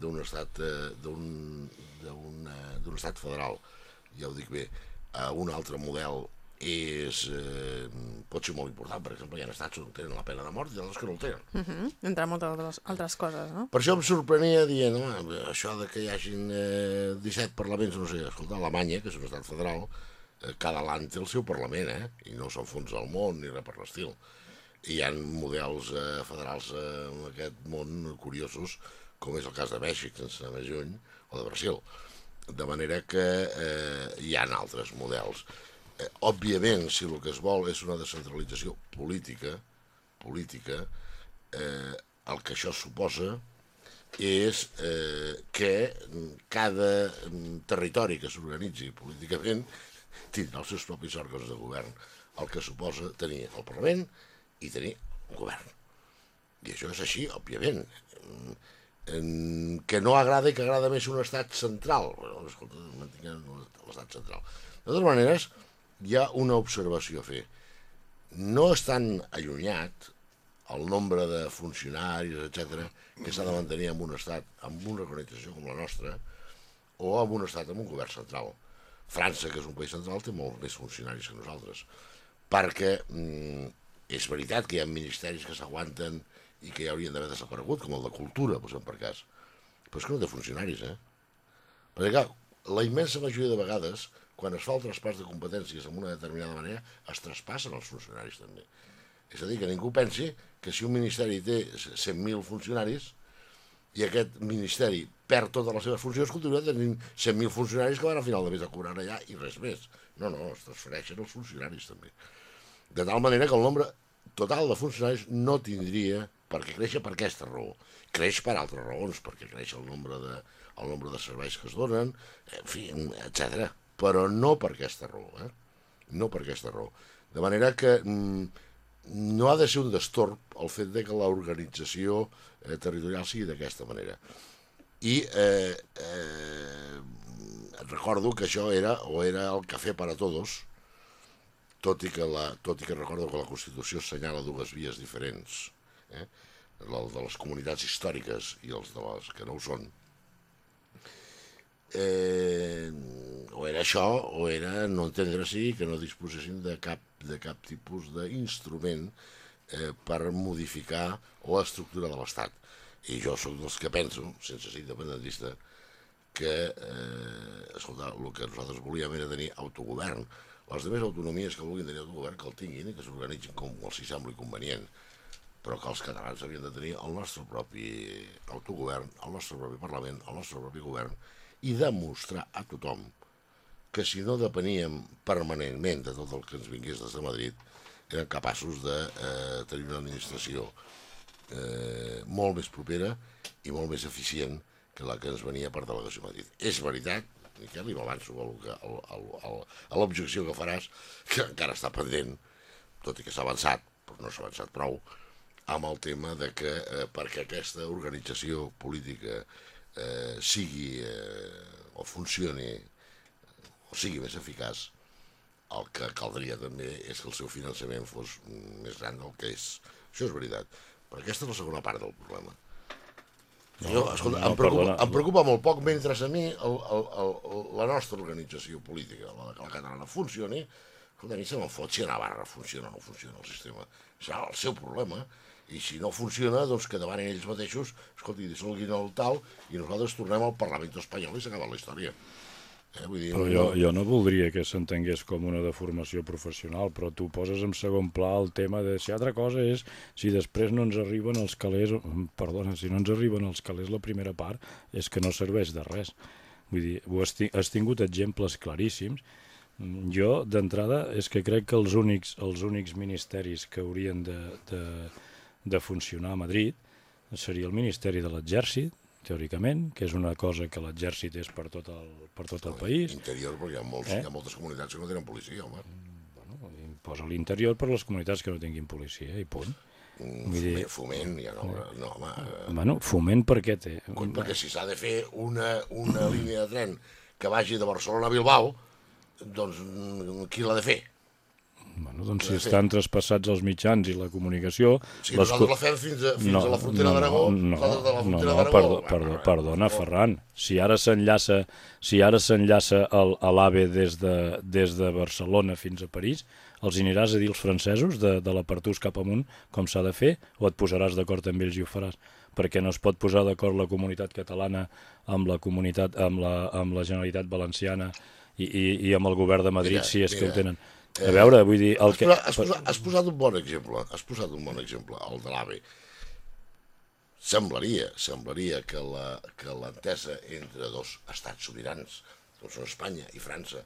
d'un estat, eh, d'un eh, d'un estat federal, ja ho dic bé, a un altre model és, eh, pot ser molt important. Per exemple, hi ha estats on tenen la pena de mort i altres que no el tenen. Uh -huh. Entre moltes altres, altres coses, no? Per això em sorprenia dient, home, això de que hi hagin eh, 17 parlaments, no sé, escolta, Alemanya, que és un estat federal, eh, cada land té el seu parlament, eh? I no s'enfonsa el món ni res per l'estil. Hi ha models eh, federals eh, en aquest món curiosos, com és el cas de Mèxic, sense anar més lluny, o de Brasil. De manera que eh, hi ha altres models. Eh, òbviament, si el que es vol és una descentralització política, política, eh, el que això suposa és eh, que cada mm, territori que s'organitzi políticament tindrà els seus propis òrgans de govern, el que suposa tenir el Parlament i tenir un govern. I això és així, òbviament. Mm, en, que no agrada i que agrada més un estat central. Bueno, escolta, mantinguem l'estat central. De totes maneres, hi ha una observació a fer. No és tan allunyat el nombre de funcionaris, etc que s'ha de mantenir en un estat, amb una organització com la nostra, o amb un estat amb un govern central. França, que és un país central, té molts més funcionaris que nosaltres, perquè mm, és veritat que hi ha ministeris que s'aguanten i que ja haurien d'haver desaparegut, com el de Cultura, posem per cas. Però és que no té funcionaris, eh? Perquè, clar, la immensa majoria de vegades, quan es fa el traspàs de competències en una determinada manera, es traspassen els funcionaris també. És a dir, que ningú pensi que si un ministeri té 100.000 funcionaris i aquest ministeri perd totes les seves funcions, continua tenint 100.000 funcionaris que van a final de mes a cobrar allà i res més. No, no, es transfereixen els funcionaris també. De tal manera que el nombre total de funcionaris no tindria per què créixer per aquesta raó. Creix per altres raons, perquè creix el nombre de, el nombre de serveis que es donen, en fi, etc. Però no per aquesta raó, eh? No per aquesta raó. De manera que mm, no ha de ser un destorb el fet de que l'organització eh, territorial sigui d'aquesta manera. I eh, eh, recordo que això era o era el cafè per a tots, tot i que, la, tot i que recordo que la Constitució assenyala dues vies diferents, eh? el de les comunitats històriques i els de les que no ho són. Eh, o era això, o era no entendre-s'hi que no disposessin de cap, de cap tipus d'instrument eh, per modificar la estructura de l'Estat. I jo sóc dels que penso, sense ser independentista, que eh, escolta, el que nosaltres volíem era tenir autogovern. Les demés autonomies que vulguin tenir autogovern que el tinguin i que s'organitzin com els sembli convenient però que els catalans havien de tenir el nostre propi autogovern, el nostre propi Parlament, el nostre propi govern, i demostrar a tothom que si no depeníem permanentment de tot el que ens vingués des de Madrid, eren capaços de eh, tenir una administració eh, molt més propera i molt més eficient que la que ens venia per delegació a Madrid. És veritat, Miquel, i m'avanço a l'objecció que faràs, que encara està pendent, tot i que s'ha avançat, però no s'ha avançat prou, amb el tema de que eh, perquè aquesta organització política eh, sigui eh, o funcioni o sigui més eficaç, el que caldria també és que el seu finançament fos més gran del que és. Això és veritat. Però aquesta és la segona part del problema. No, jo, escolta, no, em, preocupa, em preocupa molt poc, mentre a mi el, el, el, la nostra organització política, la, la catalana, funcioni, escolta, a mi se me'n fot si a Navarra funciona o no funciona el sistema. Serà el seu problema i si no funciona, doncs que demanin ells mateixos, escolti, dissolguin el tal, i nosaltres tornem al Parlament espanyol i s'ha acabat la història. Eh? Vull dir, però jo, jo no voldria que s'entengués com una deformació professional, però tu poses en segon pla el tema de si altra cosa és si després no ens arriben els calés, perdona, si no ens arriben els calés la primera part, és que no serveix de res. Vull dir, has, has tingut exemples claríssims, jo, d'entrada, és que crec que els únics, els únics ministeris que haurien de, de, de funcionar a Madrid seria el Ministeri de l'Exèrcit, teòricament, que és una cosa que l'exèrcit és per tot el, per tot el país. Interior, perquè hi ha, molts, eh? hi ha moltes comunitats que no tenen policia, home. Bueno, posa l'interior per les comunitats que no tinguin policia, i punt. Mm, Vull dir... Foment, ja no, no, home... Eh. Bueno, foment per què té? Perquè si s'ha de fer una, una línia de tren que vagi de Barcelona a Bilbao, doncs qui l'ha de fer? Bueno, doncs si estan traspassats els mitjans i la comunicació... Sí, les nosaltres la fem fins a, fins a la frontera d'Aragó. No, de la no, frontera no, d'Aragó. perdó, perdó, perdona. Ferran. Si ara s'enllaça si ara s'enllaça a l'AVE des, de, des de Barcelona fins a París, els aniràs a dir als francesos de, de la Partús cap amunt com s'ha de fer o et posaràs d'acord amb ells i ho faràs? Perquè no es pot posar d'acord la comunitat catalana amb la comunitat amb la, amb la Generalitat Valenciana i, i, i amb el govern de Madrid Mira, si és que mira, ho tenen. A veure, vull dir... El Has, que... posat, has, posat, has posat un bon exemple, has posat un bon exemple, el de l'AVE. Semblaria, semblaria que l'entesa entre dos estats sobirans, com són Espanya i França,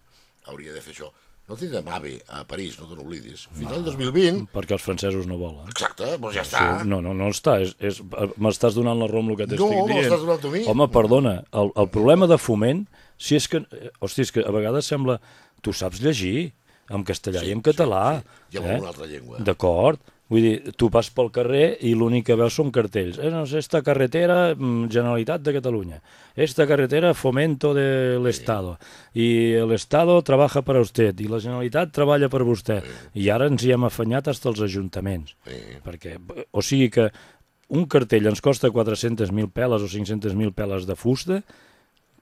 hauria de fer això. No tindrem AVE a París, no te n'oblidis. Fins al 2020, Perquè els francesos no volen. exacte, doncs ja està. Sí, no, no, no està. És, és, M'estàs donant la amb el que t'estic No, dient. l'estàs donant tu a mi. Home, perdona, el, el problema de foment, si és que... eh, Hosti, és que a vegades sembla... Tu saps llegir en castellà Sí, i en català. sí, sí. I en eh? alguna altra llengua. D'acord. Vull dir, tu vas pel carrer i l'únic que veus són cartells. Eh, no sé, esta carretera, mm, Generalitat de Catalunya. Esta carretera, fomento del Estado. I l'Estado trabaja per a usted. I la Generalitat treballa per vostè. I ara ens hi hem afanyat fins als ajuntaments. Sí. Perquè, o sigui que un cartell ens costa 400.000 peles o 500.000 peles de fusta,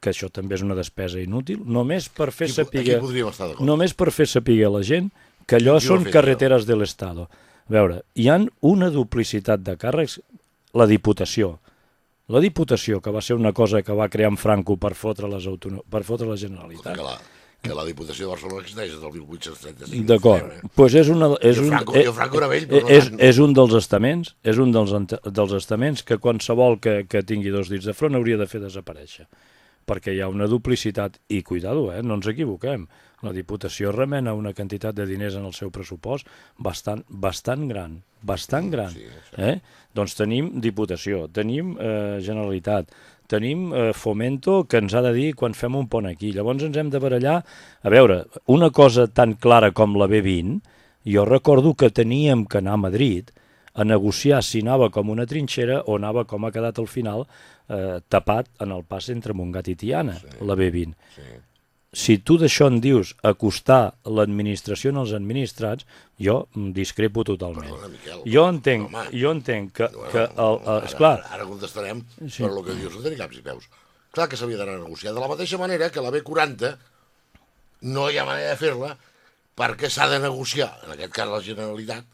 que això també és una despesa inútil, només per fer saber... Només per fer saber a la gent que allò Qui són fet, carreteres de l'Estado. A veure, hi han una duplicitat de càrrecs. La Diputació. La Diputació, que va ser una cosa que va crear en Franco per fotre, les autono... per fotre la Que Generalitat. la, que la Diputació de Barcelona existeix des del 1835. D'acord. Eh? Pues és, una, és, el un, Franco- eh, el Franco era vell, eh, però és, és un dels estaments, és un dels, dels estaments que qualsevol que, que tingui dos dits de front hauria de fer desaparèixer perquè hi ha una duplicitat, i cuidado, eh, no ens equivoquem, la Diputació remena una quantitat de diners en el seu pressupost bastant, bastant gran, bastant gran. sí, Eh? Doncs tenim Diputació, tenim eh, Generalitat, tenim eh, Fomento que ens ha de dir quan fem un pont aquí. Llavors ens hem de barallar... A veure, una cosa tan clara com la B20, jo recordo que teníem que anar a Madrid a negociar si anava com una trinxera o anava com ha quedat al final eh, tapat en el pas entre Montgat i Tiana, sí. la B20. Sí. Si tu d'això en dius acostar l'administració als administrats, jo discrepo totalment. Perdona, Miquel. Jo entenc, Home. jo entenc que, Bueno, que el, el, ara, esclar, Ara, ara contestarem Sí. sí. per el que dius, no tenir caps i peus. Clar que s'havia d'anar a negociar. De la mateixa manera que la B40 no hi ha manera de fer-la perquè s'ha de negociar, en aquest cas la Generalitat,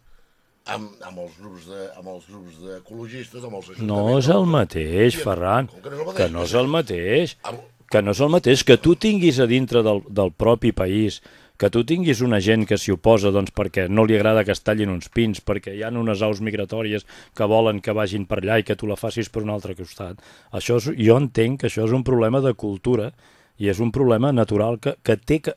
amb, amb els grups de, amb els grups d'ecologistes, amb els ajuntaments... no és el mateix, Ferran, que no és el mateix? que no és el mateix. Que no és el mateix, que tu tinguis a dintre del, del propi país, que tu tinguis una gent que s'hi oposa doncs, perquè no li agrada que es tallin uns pins, perquè hi ha unes aus migratòries que volen que vagin per allà i que tu la facis per un altre costat. Això és, jo entenc que això és un problema de cultura i és un problema natural que, que té que,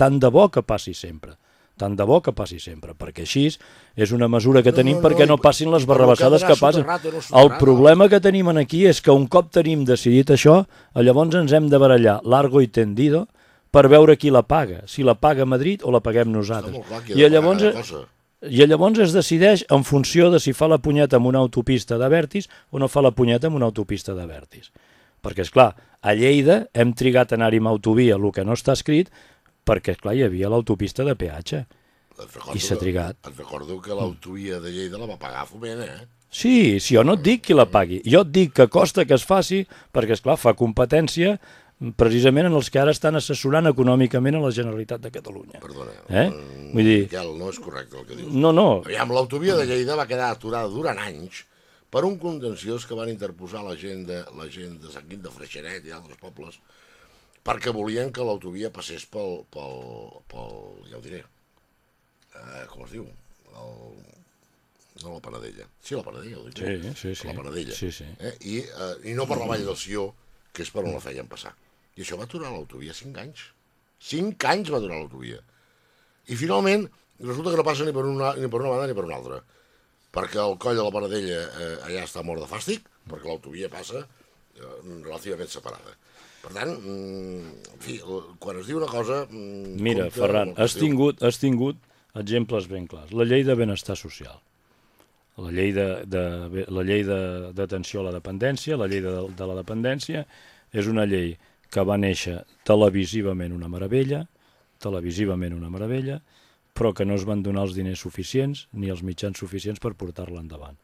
tant de bo que passi sempre tant de bo que passi sempre, perquè així és una mesura que No, tenim no, perquè no, no passin les barrabassades que passen. soterrat no El problema que tenim en aquí és que un cop tenim decidit això, llavors ens hem de barallar largo i tendido per veure qui la paga, si la paga Madrid o la paguem nosaltres. clar I llavors. I llavors es decideix en funció de si fa la punyeta amb una autopista de Vertis o no fa la punyeta amb una autopista de Vertis. Perquè, és clar, a Lleida hem trigat a anar-hi amb autovia, el que no està escrit, perquè, és clar hi havia l'autopista de peatge. I s'ha trigat. Et recordo que l'autovia de Lleida la va pagar Foment, eh? Sí, sí, jo no et dic qui la pagui. Jo et dic que costa que es faci, perquè, és clar fa competència precisament en els que ara estan assessorant econòmicament a la Generalitat de Catalunya. Perdona. Eh? mm, Vull dir- Miquel, no és correcte el que dius. No, no, Aviam, l'autovia de Lleida va quedar aturada durant anys per un contenciós que van interposar la gent de, la gent de Sant Quint de Freixenet i altres pobles perquè volien que l'autovia passés pel, pel, pel, ja ho diré, eh, com es diu? El, no la Panadella. Sí, la Panadella, ho dic. Sí, sí, sí. La Panadella. Sí, sí. Eh? I, eh, I no per la Vall del Sió, que és per on la feien passar. I això va aturar l'autovia cinc anys. Cinc anys va durar l'autovia. I finalment, resulta que no passa ni per una, ni per una banda ni per una altra. Perquè el coll de la Paradella eh, allà està mort de fàstic, perquè l'autovia passa eh, relativament separada. Per tant, mm, en fi, quan es diu una cosa... Mm, Mira, Ferran, has tingut, has tingut exemples ben clars. La llei de benestar social, la llei de, de, de- d'atenció a la dependència, la llei de, de la dependència, és una llei que va néixer televisivament una meravella, televisivament una meravella, però que no es van donar els diners suficients ni els mitjans suficients per portar-la endavant.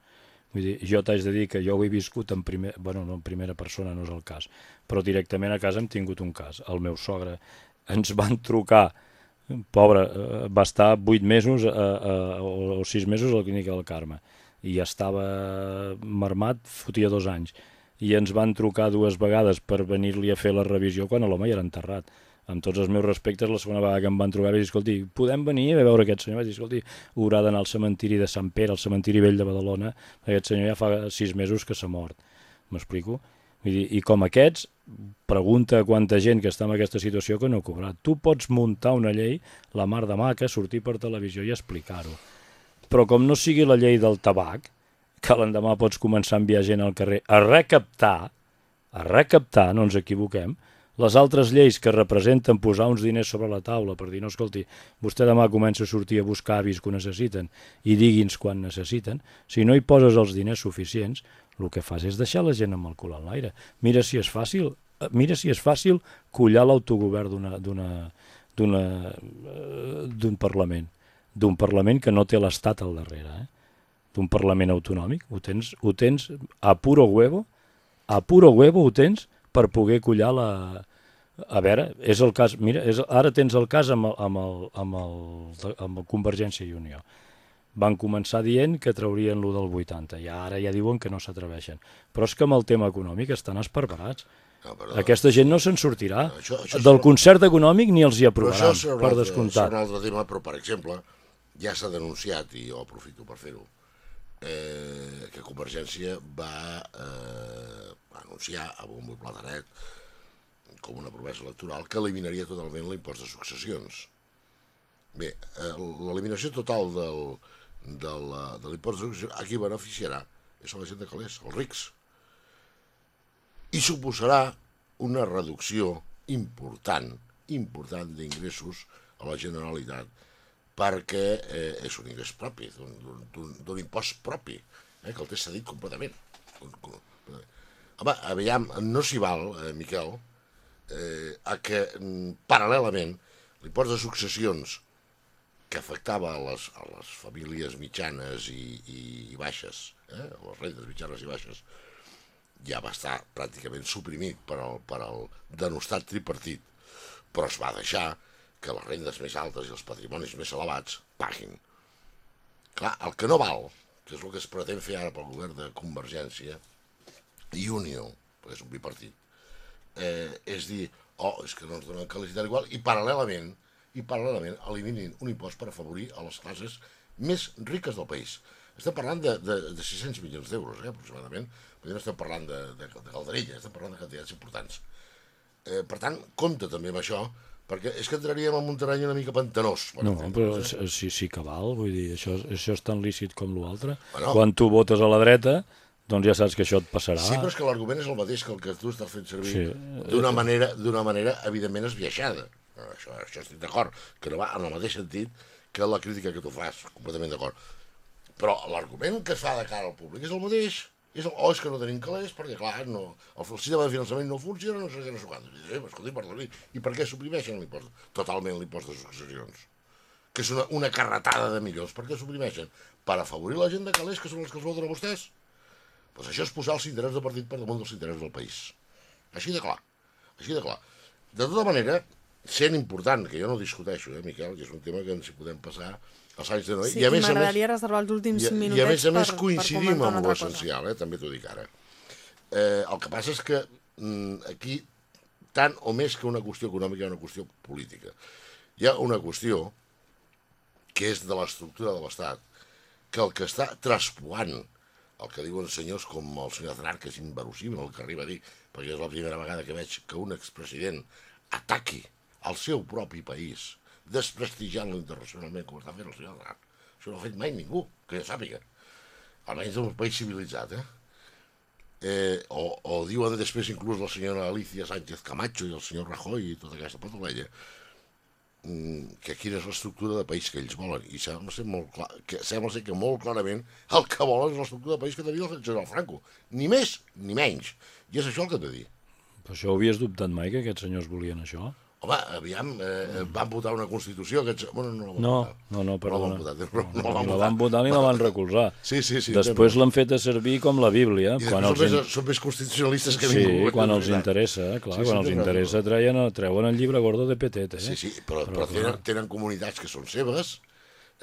Vull dir, jo t'haig de dir que jo ho he viscut en primer, bueno, no en primera persona, no és el cas, però directament a casa hem tingut un cas. El meu sogre ens van trucar, pobre, eh, va estar vuit mesos a, a, o, o sis mesos a la clínica del Carme i estava marmat, fotia dos anys i ens van trucar dues vegades per venir-li a fer la revisió quan l'home ja era enterrat amb tots els meus respectes, la segona vegada que em van trucar vaig dir, escolti, podem venir a veure aquest senyor? Vaig dir, escolti, haurà d'anar al cementiri de Sant Pere, al cementiri vell de Badalona, aquest senyor ja fa sis mesos que s'ha mort. M'explico? Vull I com aquests, pregunta a quanta gent que està en aquesta situació que no ha cobrat. Tu pots muntar una llei, la mar de maca, sortir per televisió i explicar-ho. Però com no sigui la llei del tabac, que l'endemà pots començar a enviar gent al carrer a recaptar, a recaptar, no ens equivoquem, les altres lleis que representen posar uns diners sobre la taula per dir, no, escolti, vostè demà comença a sortir a buscar avis que ho necessiten i digui'ns quan necessiten, si no hi poses els diners suficients, el que fas és deixar la gent amb el cul en l'aire. Mira si és fàcil, eh, mira si és fàcil collar l'autogovern eh, d'un Parlament, d'un Parlament que no té l'Estat al darrere, eh? d'un Parlament autonòmic, ho tens, ho tens a puro huevo, a puro huevo ho tens per poder collar la, a veure, és el cas, mira, és, ara tens el cas amb el, amb, el, amb, el, amb el Convergència i Unió. Van començar dient que traurien lo del 80 i ara ja diuen que no s'atreveixen. Però és que amb el tema econòmic estan esparparats. No, però... Aquesta gent no se'n sortirà. Això, això Del concert econòmic ni els hi aprovaran, per descomptat. Això és un altre tema, però per exemple, ja s'ha denunciat, i jo aprofito per fer-ho, eh, que Convergència va eh, anunciar a bombo i platanet com una promesa electoral que eliminaria totalment l'impost de successions. Bé, eh, l'eliminació total del, del, de l'impost de successions a qui beneficiarà és a la gent de calés, els rics. I suposarà una reducció important, important d'ingressos a la Generalitat perquè eh, és un ingrés propi, d'un impost propi, eh, que el té cedit completament. Home, aviam, no s'hi val, eh, Miquel, eh, a que mm, paral·lelament l'impost de successions que afectava a les, a les famílies mitjanes i, i, i baixes, eh, les rendes mitjanes i baixes, ja va estar pràcticament suprimit per al, per al denostat tripartit, però es va deixar que les rendes més altes i els patrimonis més elevats paguin. Clar, el que no val, que és el que es pretén fer ara pel govern de Convergència i Unió, perquè és un bipartit, eh, és dir, oh, és que no ens donen calicitat igual, i paral·lelament, i paral·lelament eliminin un impost per afavorir a les classes més riques del país. Estem parlant de, de, de 600 milions d'euros, eh, aproximadament. Podríem estar parlant de, de, de Calderella, estem parlant de quantitats importants. Eh, per tant, compte també amb això, perquè és que entraríem en un terreny una mica pantanós. No, però eh? sí, sí que val, vull dir, això, això és tan lícit com l'altre. Bueno, Quan tu votes a la dreta, doncs ja saps que això et passarà. Sí, però és que l'argument és el mateix que el que tu estàs fent servir sí. d'una manera, manera evidentment esbiaixada. Això, això estic d'acord, que no va en el mateix sentit que la crítica que tu fas, completament d'acord. Però l'argument que es fa de cara al públic és el mateix. És el, oh, és que no tenim calés, perquè clar, no, el sistema de finançament no funciona, no sé què, no sé quant. Eh, escolti, perdoni, i per què suprimeixen l'impost? Totalment l'impost de successions. Que és una, una carretada de milions. Per què suprimeixen? Per afavorir la gent de calés, que són els que els voten a vostès? Doncs això és posar els interessos del partit per damunt dels interessos del país. Així de clar. Així de clar. De tota manera, sent important, que jo no discuteixo, eh, Miquel, que és un tema que ens hi podem passar els anys de noi. Sí, I a més a més, reservar els últims i, minutets I a més a més per, coincidim per amb l'essencial, eh, també t'ho dic ara. Eh, el que passa és que mm, aquí, tant o més que una qüestió econòmica, hi ha una qüestió política. Hi ha una qüestió que és de l'estructura de l'Estat, que el que està traspuant el que diuen senyors com el senyor Aznar, que és inverosímil el que arriba a dir, perquè és la primera vegada que veig que un expresident ataqui el seu propi país, desprestigiant-lo internacionalment, com està fent el senyor Aznar. Això no ha fet mai ningú, que ja sàpiga. Almenys en un país civilitzat, eh? eh o, o diuen després inclús la senyora Alicia Sánchez Camacho i el senyor Rajoy i tota aquesta patolella, Mm, que quina és l'estructura de país que ells volen i sembla ser, molt clar, que, sembla ser que molt clarament el que volen és l'estructura de país que tenia el general Franco ni més ni menys i és això el que he de dir però això ho havies dubtat mai que aquests senyors volien això? Home, aviam, eh, van votar una Constitució que... Bueno, no No, no, no, No la perdona. van votar, no, no, van la van votar ni la van recolzar. Sí, sí, sí. Després l'han fet a servir com la Bíblia. I Quan després els, són, més, són més constitucionalistes que sí, ningú. quan és els interessa, clar, Sí, sí, quan els interessa treien, treuen el llibre gordo de Petit, eh? Sí, sí, però, però, tenen, tenen comunitats que són seves,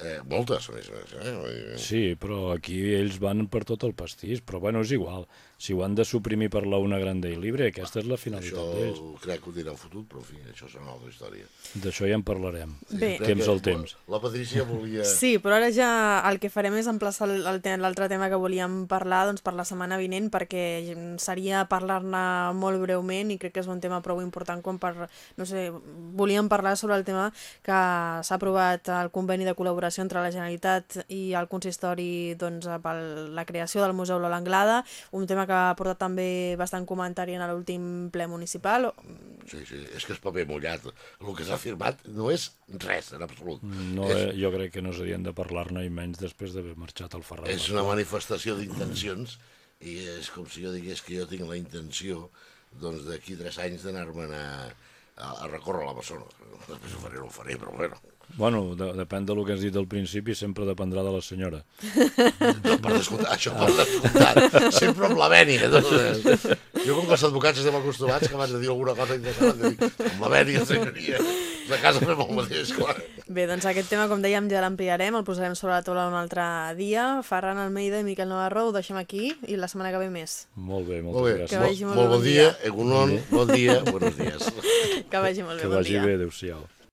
eh, moltes, a més a més. Eh? Sí, però aquí ells van per tot el pastís, però bueno, és igual. Si ho han de suprimir per la una grande i libre, aquesta és la Això finalitat d'ells. crec que ho diran fotut, però en fi, això és una altra història. D'això ja en parlarem. Bé. Temps al temps. La, Patrícia volia... Sí, però ara ja el que farem és emplaçar l'altre tema que volíem parlar doncs, per la setmana vinent, perquè seria parlar-ne molt breument i crec que és un tema prou important com per, no sé, volíem parlar sobre el tema que s'ha aprovat el conveni de col·laboració entre la Generalitat i el consistori doncs, per la creació del Museu Lola Anglada, un tema que ha portat també bastant comentari en l'últim ple municipal. Sí, sí, és que és paper mullat. El que s'ha firmat no és res, en absolut. No, és, eh, jo crec que no s'havien de parlar-ne i menys després d'haver marxat al Ferran. és una manifestació d'intencions i és com si jo digués que jo tinc la intenció doncs d'aquí tres anys d'anar-me'n a, a, a recórrer la Bessona. Després ho faré o no ho faré, però bueno. Bueno, de, depèn del que has dit al principi, sempre dependrà de la senyora. No, per descomptat, això per descomptat. Sempre amb la vènia. Doncs, jo com que els advocats estem acostumats que abans de dir alguna cosa interessant, de dir, amb la vènia, senyoria, de casa fem el mateix, clar. Bé, doncs aquest tema, com dèiem, ja l'ampliarem, el posarem sobre la taula un altre dia. Ferran Almeida i Miquel Navarro ho deixem aquí i la setmana que ve més. Molt bé, moltes Molt bé, Que gràcies. vagi molt molt bé, bon bon dia, dia. Egunon, bon dia, buenos días. Que vagi molt bé, Que bon vagi dia. bé, adéu-siau.